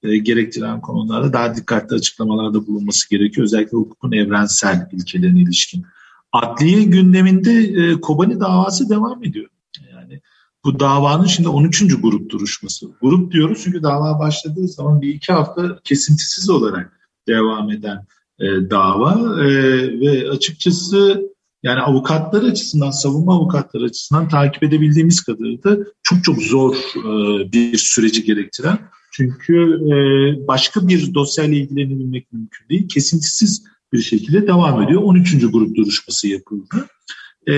e, gerektiren konularda daha dikkatli açıklamalarda bulunması gerekiyor. Özellikle hukukun evrensel ilkelerine ilişkin. Adliye gündeminde e, Kobani davası devam ediyor. Bu davanın şimdi 13. grup duruşması. Grup diyoruz çünkü dava başladığı zaman bir iki hafta kesintisiz olarak devam eden e, dava e, ve açıkçası yani avukatlar açısından, savunma avukatları açısından takip edebildiğimiz kadarıyla çok çok zor e, bir süreci gerektiren. Çünkü e, başka bir dosyayla ilgilenebilmek mümkün değil. Kesintisiz bir şekilde devam ediyor. 13. grup duruşması yapıldı. E,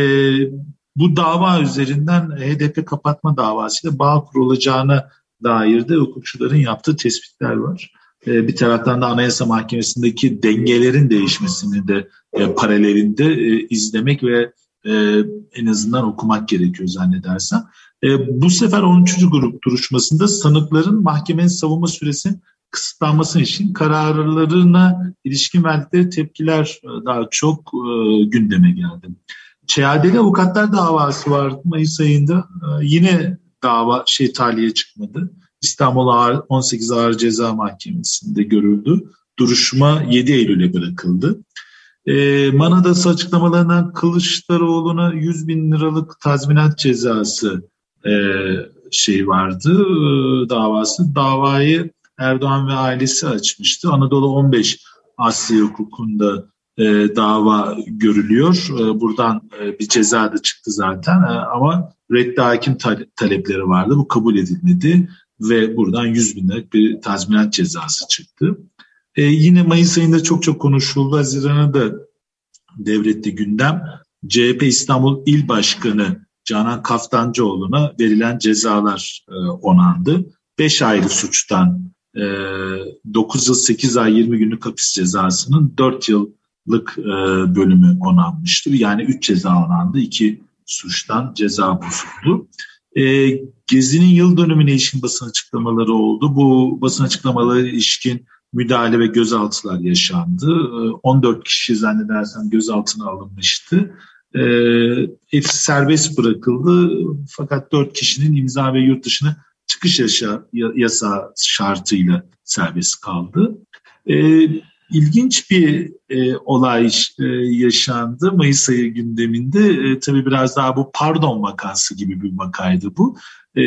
bu dava üzerinden HDP kapatma davasıyla bağ kurulacağına dair de hukukçuların yaptığı tespitler var. E, bir taraftan da Anayasa Mahkemesi'ndeki dengelerin değişmesini de e, paralelinde e, izlemek ve en azından okumak gerekiyor zannedersem. Bu sefer 13. grup duruşmasında sanıkların mahkemenin savunma süresinin kısıtlanması için kararlarına ilişkin verdikleri tepkiler daha çok gündeme geldi. Çeadeli avukatlar davası vardı Mayıs ayında. Yine dava şey taliye çıkmadı. İstanbul Ağır, 18 Ağır Ceza Mahkemesi'nde görüldü. Duruşma 7 Eylül'e bırakıldı. E, Manadası açıklamalarından Kılıçdaroğlu'na 100 bin liralık tazminat cezası e, şey vardı e, davası. Davayı Erdoğan ve ailesi açmıştı. Anadolu 15 Asya hukukunda e, dava görülüyor. E, buradan e, bir ceza da çıktı zaten e, ama reddi hakim talepleri vardı. Bu kabul edilmedi ve buradan 100 bin liralık bir tazminat cezası çıktı. E, yine Mayıs ayında çok çok konuşuldu. Haziran'a da devretti gündem. CHP İstanbul İl Başkanı Canan Kaftancıoğlu'na verilen cezalar e, onandı. 5 ayrı suçtan e, 9 yıl 8 ay 20 günlük hapis cezasının 4 yıllık e, bölümü onanmıştı. Yani 3 ceza onandı. 2 suçtan ceza bozuldu. E, Gezi'nin yıl dönümüne ilişkin basın açıklamaları oldu. Bu basın açıklamaları ilişkin müdahale ve gözaltılar yaşandı. 14 ee, kişi zannedersem gözaltına alınmıştı. E, hepsi serbest bırakıldı fakat 4 kişinin imza ve yurt dışına çıkış yasa, yasa şartıyla serbest kaldı. E, ilginç bir e, olay e, yaşandı Mayıs ayı gündeminde. E, tabii biraz daha bu pardon vakası gibi bir vakaydı bu. E,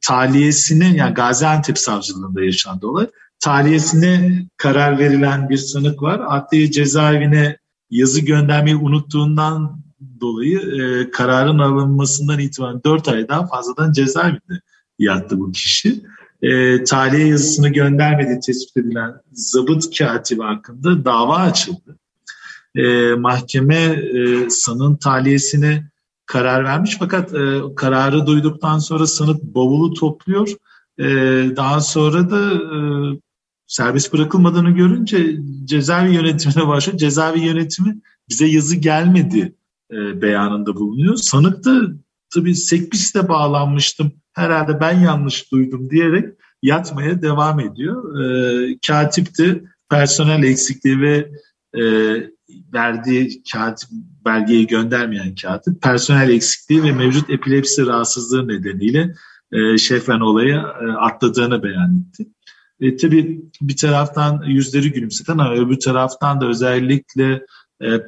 taliyesine yani Gaziantep savcılığında yaşandı olay. Taliyesine karar verilen bir sanık var. Adliye cezaevine yazı göndermeyi unuttuğundan dolayı e, kararın alınmasından itibaren 4 ay daha fazladan cezaevinde yattı bu kişi. E, tahliye yazısını göndermediği tespit edilen zabıt katibi hakkında dava açıldı. E, mahkeme e, sanın tahliyesine karar vermiş fakat e, kararı duyduktan sonra sanık bavulu topluyor. E, daha sonra da e, serbest bırakılmadığını görünce cezaevi yönetimine başlıyor. Cezaevi yönetimi bize yazı gelmedi e, beyanında bulunuyor. Sanık da tabii sekbiste bağlanmıştım herhalde ben yanlış duydum diyerek yatmaya devam ediyor. E, katip de personel eksikliği ve e, verdiği katip belgeyi göndermeyen katip personel eksikliği ve mevcut epilepsi rahatsızlığı nedeniyle e, şefen olayı e, atladığını beyan etti. E, tabii bir taraftan yüzleri gülümseten ama öbür taraftan da özellikle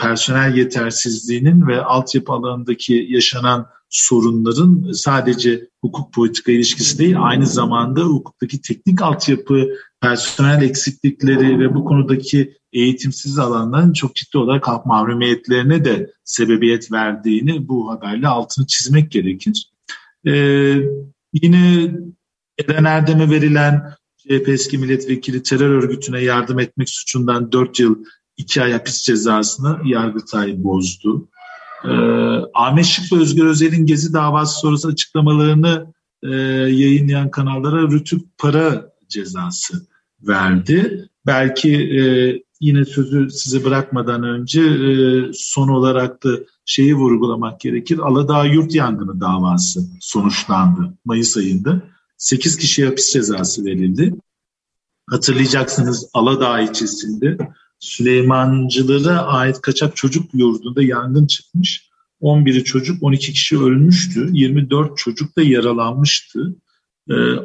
personel yetersizliğinin ve altyapı alanındaki yaşanan sorunların sadece hukuk politika ilişkisi değil, aynı zamanda hukuktaki teknik altyapı, personel eksiklikleri ve bu konudaki eğitimsiz alanların çok ciddi olarak halk mahrumiyetlerine de sebebiyet verdiğini bu haberle altını çizmek gerekir. Ee, yine Eren Erdem'e verilen CHP eski milletvekili terör örgütüne yardım etmek suçundan 4 yıl 2 ay hapis cezasını Yargıtay bozdu. Ee, Ahmet Şık ve Özgür Özel'in Gezi davası sonrası açıklamalarını e, yayınlayan kanallara rütük para cezası verdi. Belki e, yine sözü size bırakmadan önce e, son olarak da şeyi vurgulamak gerekir. Aladağ Yurt Yangını davası sonuçlandı Mayıs ayında. 8 kişiye hapis cezası verildi. Hatırlayacaksınız Aladağ ilçesinde Süleymancılara ait kaçak çocuk yurdunda yangın çıkmış. 11'i çocuk, 12 kişi ölmüştü. 24 çocuk da yaralanmıştı.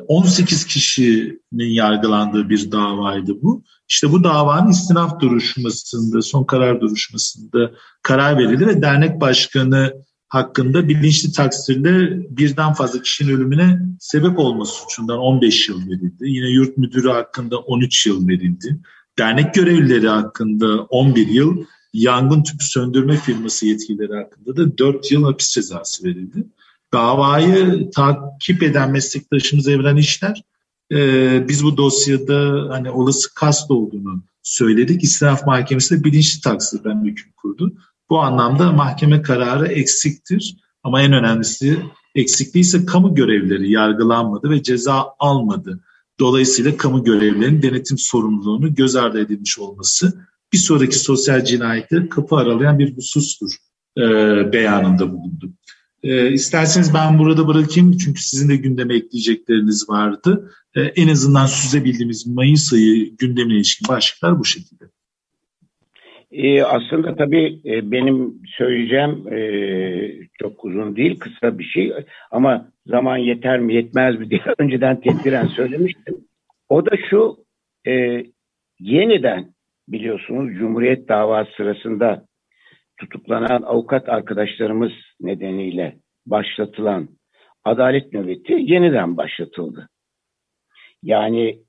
18 ee, kişinin yargılandığı bir davaydı bu. İşte bu davanın istinaf duruşmasında, son karar duruşmasında karar verildi ve dernek başkanı hakkında bilinçli taksirle birden fazla kişinin ölümüne sebep olma suçundan 15 yıl verildi. Yine yurt müdürü hakkında 13 yıl verildi. Dernek görevlileri hakkında 11 yıl, yangın tüpü söndürme firması yetkilileri hakkında da 4 yıl hapis cezası verildi. Davayı takip eden meslektaşımız Evren İşler, e, biz bu dosyada hani olası kast olduğunu söyledik. İstinaf Mahkemesi de bilinçli taksirden hüküm kurdu. Bu anlamda mahkeme kararı eksiktir ama en önemlisi eksikliği ise kamu görevlileri yargılanmadı ve ceza almadı. Dolayısıyla kamu görevlilerinin denetim sorumluluğunu göz ardı edilmiş olması bir sonraki sosyal cinayetleri kapı aralayan bir husustur e, beyanında bulundu. E, isterseniz ben burada bırakayım çünkü sizin de gündeme ekleyecekleriniz vardı. E, en azından süzebildiğimiz Mayıs ayı gündemine ilişkin başlıklar bu şekilde. E, aslında tabii e, benim söyleyeceğim e, çok uzun değil, kısa bir şey ama zaman yeter mi yetmez mi diye <laughs> önceden tedbiren söylemiştim. O da şu, e, yeniden biliyorsunuz Cumhuriyet davası sırasında tutuklanan avukat arkadaşlarımız nedeniyle başlatılan adalet nöbeti yeniden başlatıldı. Yani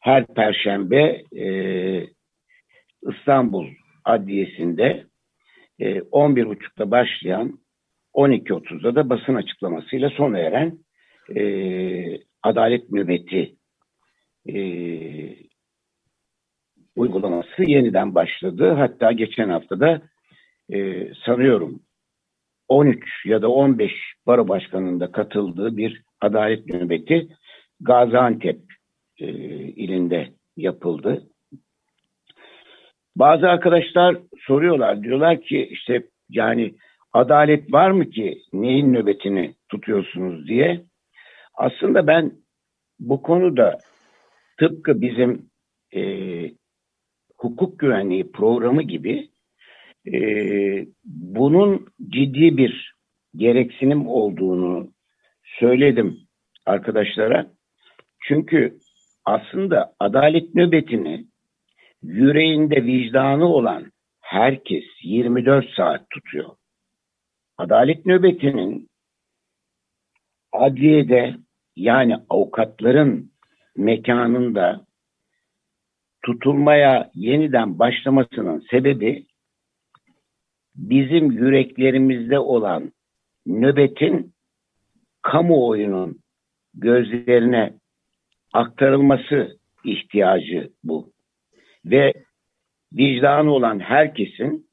her perşembe e, İstanbul Adliyesi'nde e, 11.30'da başlayan 12.30'da da basın açıklamasıyla sona eren e, adalet nöbeti e, uygulaması yeniden başladı. Hatta geçen haftada e, sanıyorum 13 ya da 15 baro başkanının da katıldığı bir adalet nöbeti Gaziantep e, ilinde yapıldı. Bazı arkadaşlar soruyorlar diyorlar ki işte yani adalet var mı ki neyin nöbetini tutuyorsunuz diye. Aslında ben bu konuda tıpkı bizim e, hukuk güvenliği programı gibi e, bunun ciddi bir gereksinim olduğunu söyledim arkadaşlara. Çünkü aslında adalet nöbetini yüreğinde vicdanı olan herkes 24 saat tutuyor. Adalet nöbetinin adliyede yani avukatların mekanında tutulmaya yeniden başlamasının sebebi bizim yüreklerimizde olan nöbetin kamuoyunun gözlerine aktarılması ihtiyacı bu. Ve vicdanı olan herkesin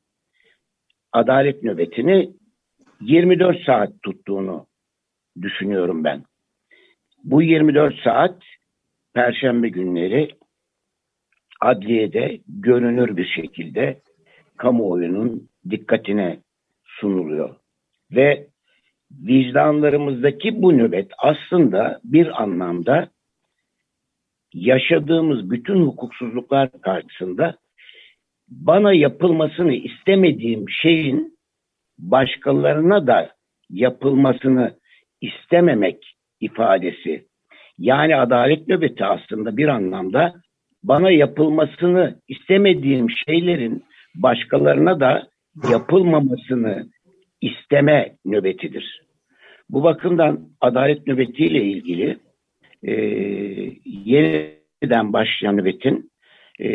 adalet nöbetini 24 saat tuttuğunu düşünüyorum ben. Bu 24 saat Perşembe günleri adliyede görünür bir şekilde kamuoyunun dikkatine sunuluyor. Ve vicdanlarımızdaki bu nöbet aslında bir anlamda yaşadığımız bütün hukuksuzluklar karşısında bana yapılmasını istemediğim şeyin başkalarına da yapılmasını istememek ifadesi. Yani adalet nöbeti aslında bir anlamda bana yapılmasını istemediğim şeylerin başkalarına da yapılmamasını isteme nöbetidir. Bu bakımdan adalet nöbetiyle ilgili e, yeniden başlayan nöbetin e,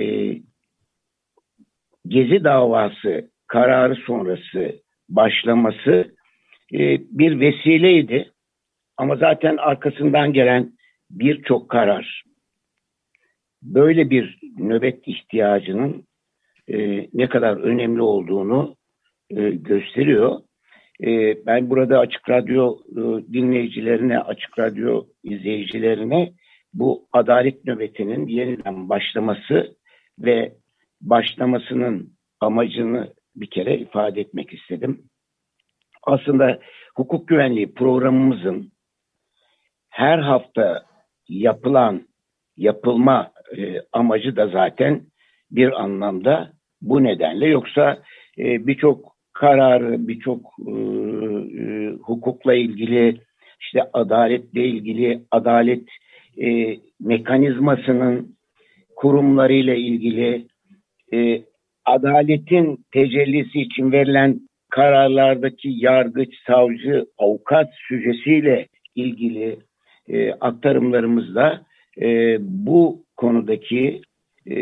Gezi davası kararı sonrası başlaması e, bir vesileydi. Ama zaten arkasından gelen birçok karar böyle bir nöbet ihtiyacının e, ne kadar önemli olduğunu e, gösteriyor. E, ben burada Açık Radyo e, dinleyicilerine, Açık Radyo izleyicilerine bu adalet nöbetinin yeniden başlaması ve başlamasının amacını bir kere ifade etmek istedim. Aslında hukuk güvenliği programımızın her hafta yapılan yapılma e, amacı da zaten bir anlamda bu nedenle yoksa e, birçok kararı, birçok e, e, hukukla ilgili işte adaletle ilgili adalet e, mekanizmasının kurumlarıyla ilgili e, adaletin tecellisi için verilen kararlardaki yargıç, savcı, avukat sücesiyle ilgili e, aktarımlarımızda e, bu konudaki e,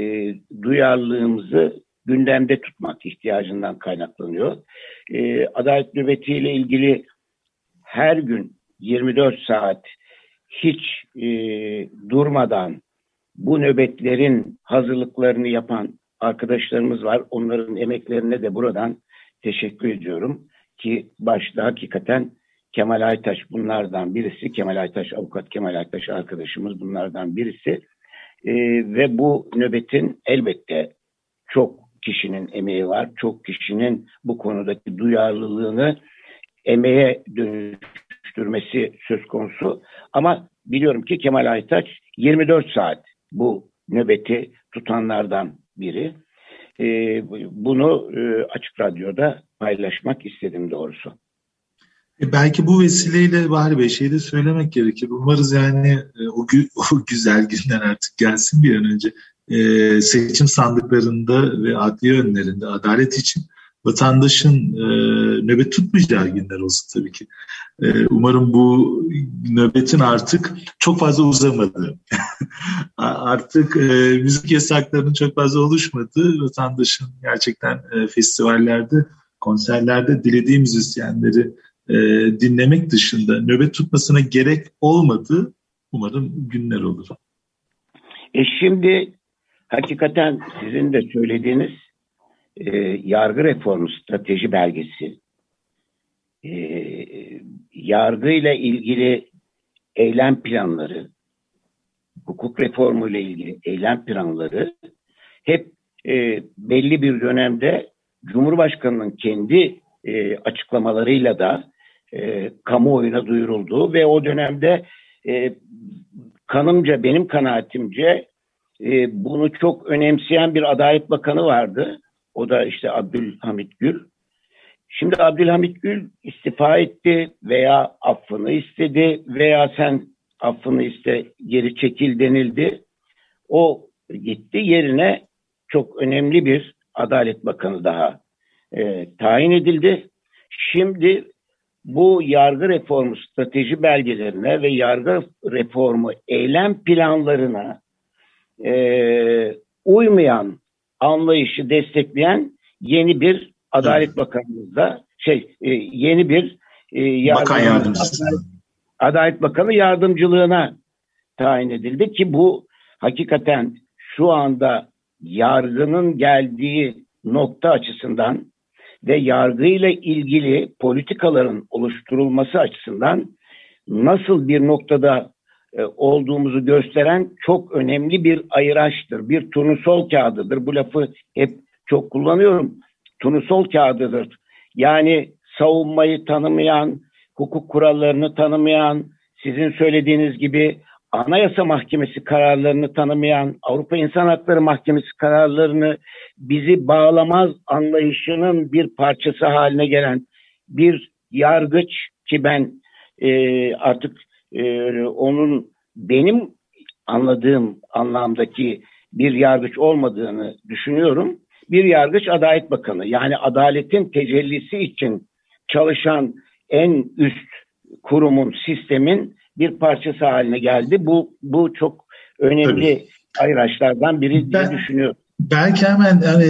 duyarlılığımızı gündemde tutmak ihtiyacından kaynaklanıyor. E, adalet nöbetiyle ilgili her gün 24 saat hiç e, durmadan bu nöbetlerin hazırlıklarını yapan arkadaşlarımız var. Onların emeklerine de buradan teşekkür ediyorum. Ki başta hakikaten Kemal Aytaş bunlardan birisi. Kemal Aytaş, avukat Kemal Aytaş arkadaşımız bunlardan birisi. Ee, ve bu nöbetin elbette çok kişinin emeği var. Çok kişinin bu konudaki duyarlılığını emeğe dönüştürmesi söz konusu. Ama biliyorum ki Kemal Aytaç 24 saat bu nöbeti tutanlardan biri. E, bunu e, Açık Radyo'da paylaşmak istedim doğrusu. E belki bu vesileyle Bahri Bey şeyi de söylemek gerekir. Umarız yani e, o, gü <laughs> o güzel günler artık gelsin bir an önce. E, seçim sandıklarında ve adliye önlerinde adalet için vatandaşın e, nöbet tutmayacağı günler olsun tabii ki. E, umarım bu nöbetin artık çok fazla uzamadığı, <laughs> artık e, müzik yasaklarının çok fazla oluşmadığı, vatandaşın gerçekten e, festivallerde, konserlerde dilediği müzisyenleri e, dinlemek dışında nöbet tutmasına gerek olmadığı umarım günler olur. E şimdi hakikaten sizin de söylediğiniz e, yargı reformu strateji belgesi, e, yargıyla ilgili eylem planları, hukuk reformu ile ilgili eylem planları hep e, belli bir dönemde Cumhurbaşkanı'nın kendi e, açıklamalarıyla da e, kamuoyuna duyuruldu ve o dönemde e, kanımca benim kanaatimce e, bunu çok önemseyen bir Adalet Bakanı vardı. O da işte Abdülhamit Gül. Şimdi Abdülhamit Gül istifa etti veya affını istedi veya sen affını iste geri çekil denildi. O gitti yerine çok önemli bir Adalet Bakanı daha e, tayin edildi. Şimdi bu yargı reformu strateji belgelerine ve yargı reformu eylem planlarına e, uymayan anlayışı destekleyen yeni bir Adalet evet. Bakanımızda şey e, yeni bir e, yardım, Bakan yardımcısı. Adalet, Adalet Bakanı yardımcılığına tayin edildi ki bu hakikaten şu anda yargının geldiği nokta açısından ve yargıyla ilgili politikaların oluşturulması açısından nasıl bir noktada olduğumuzu gösteren çok önemli bir ayıraçtır. Bir turnusol kağıdıdır. Bu lafı hep çok kullanıyorum. Turnusol kağıdıdır. Yani savunmayı tanımayan, hukuk kurallarını tanımayan, sizin söylediğiniz gibi Anayasa Mahkemesi kararlarını tanımayan, Avrupa İnsan Hakları Mahkemesi kararlarını bizi bağlamaz anlayışının bir parçası haline gelen bir yargıç ki ben e, artık e, onun benim anladığım anlamdaki bir yargıç olmadığını düşünüyorum. Bir yargıç Adalet Bakanı yani adaletin tecellisi için çalışan en üst kurumun, sistemin bir parçası haline geldi. Bu bu çok önemli Tabii. ayraçlardan biri ben, diye düşünüyorum. Belki hemen yani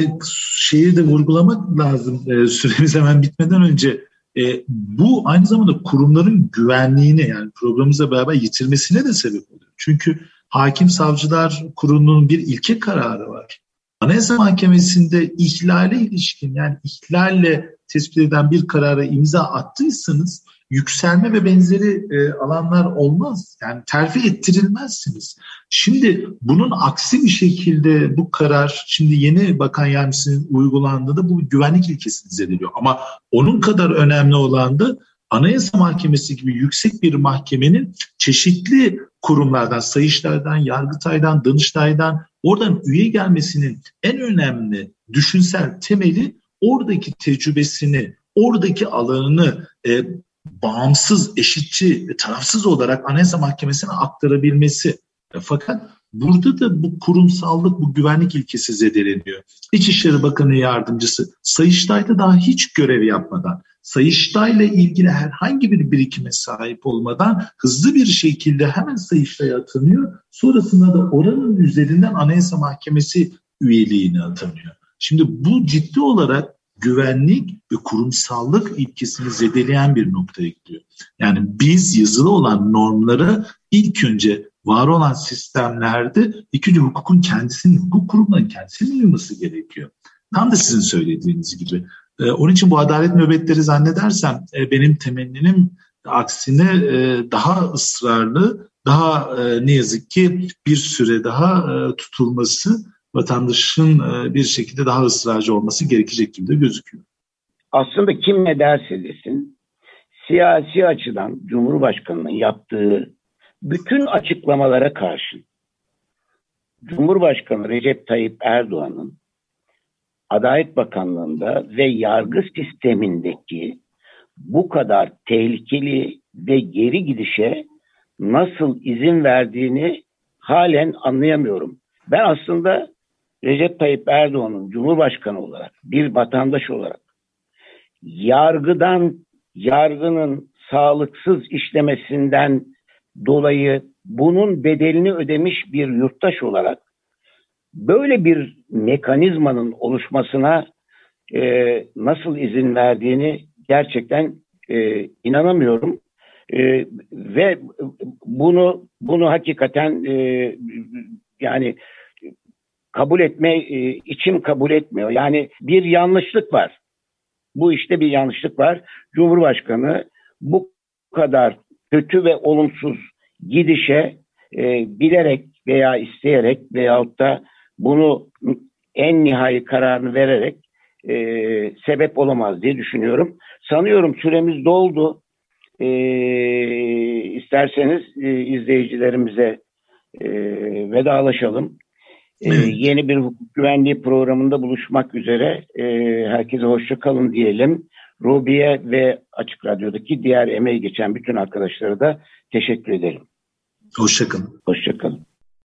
şeyi de vurgulamak lazım. E, süremiz hemen bitmeden önce e, bu aynı zamanda kurumların güvenliğini yani programımızla beraber yitirmesine de sebep oluyor. Çünkü hakim savcılar kurulunun bir ilke kararı var. Anayasa Mahkemesi'nde ihlale ilişkin yani ihlalle tespit eden bir karara imza attıysanız yükselme ve benzeri e, alanlar olmaz. Yani terfi ettirilmezsiniz. Şimdi bunun aksi bir şekilde bu karar şimdi yeni bakan yardımcısının uygulandığında bu güvenlik ilkesini zedeliyor. Ama onun kadar önemli olan da Anayasa Mahkemesi gibi yüksek bir mahkemenin çeşitli kurumlardan, Sayıştay'dan, Yargıtay'dan, Danıştay'dan oradan üye gelmesinin en önemli düşünsel temeli oradaki tecrübesini, oradaki alanını e, bağımsız, eşitçi ve tarafsız olarak Anayasa Mahkemesi'ne aktarabilmesi. E, fakat burada da bu kurumsallık, bu güvenlik ilkesi zedeleniyor. İçişleri Bakanı Yardımcısı Sayıştay'da daha hiç görev yapmadan, Sayıştay'la ilgili herhangi bir birikime sahip olmadan hızlı bir şekilde hemen Sayıştay'a atanıyor. Sonrasında da oranın üzerinden Anayasa Mahkemesi üyeliğine atanıyor. Şimdi bu ciddi olarak güvenlik ve kurumsallık ilkesini zedeleyen bir noktaya gidiyor. Yani biz yazılı olan normları ilk önce var olan sistemlerde ilk önce hukukun kendisinin, hukuk kurumlarının kendisinin uyması gerekiyor. Tam da sizin söylediğiniz gibi. Ee, onun için bu adalet nöbetleri zannedersem e, benim temenninim aksine e, daha ısrarlı, daha e, ne yazık ki bir süre daha e, tutulması vatandaşın e, bir şekilde daha ısrarcı olması gerekecek gibi de gözüküyor. Aslında kim ne derse desin siyasi açıdan Cumhurbaşkanı'nın yaptığı bütün açıklamalara karşın Cumhurbaşkanı Recep Tayyip Erdoğan'ın Adalet Bakanlığı'nda ve yargı sistemindeki bu kadar tehlikeli ve geri gidişe nasıl izin verdiğini halen anlayamıyorum. Ben aslında Recep Tayyip Erdoğan'ın Cumhurbaşkanı olarak, bir vatandaş olarak yargıdan, yargının sağlıksız işlemesinden dolayı bunun bedelini ödemiş bir yurttaş olarak böyle bir mekanizmanın oluşmasına e, nasıl izin verdiğini gerçekten e, inanamıyorum. E, ve bunu bunu hakikaten e, yani kabul etme e, içim kabul etmiyor. Yani bir yanlışlık var. Bu işte bir yanlışlık var. Cumhurbaşkanı bu kadar kötü ve olumsuz gidişe e, bilerek veya isteyerek veyahut da bunu en nihai kararını vererek e, sebep olamaz diye düşünüyorum. Sanıyorum süremiz doldu. E, isterseniz e, izleyicilerimize e, vedalaşalım. Ee, evet. yeni bir hukuk güvenliği programında buluşmak üzere. Ee, herkese hoşça kalın diyelim. Rubiye ve Açık Radyo'daki diğer emeği geçen bütün arkadaşlara da teşekkür ederim. Hoşçakalın. Hoşçakalın.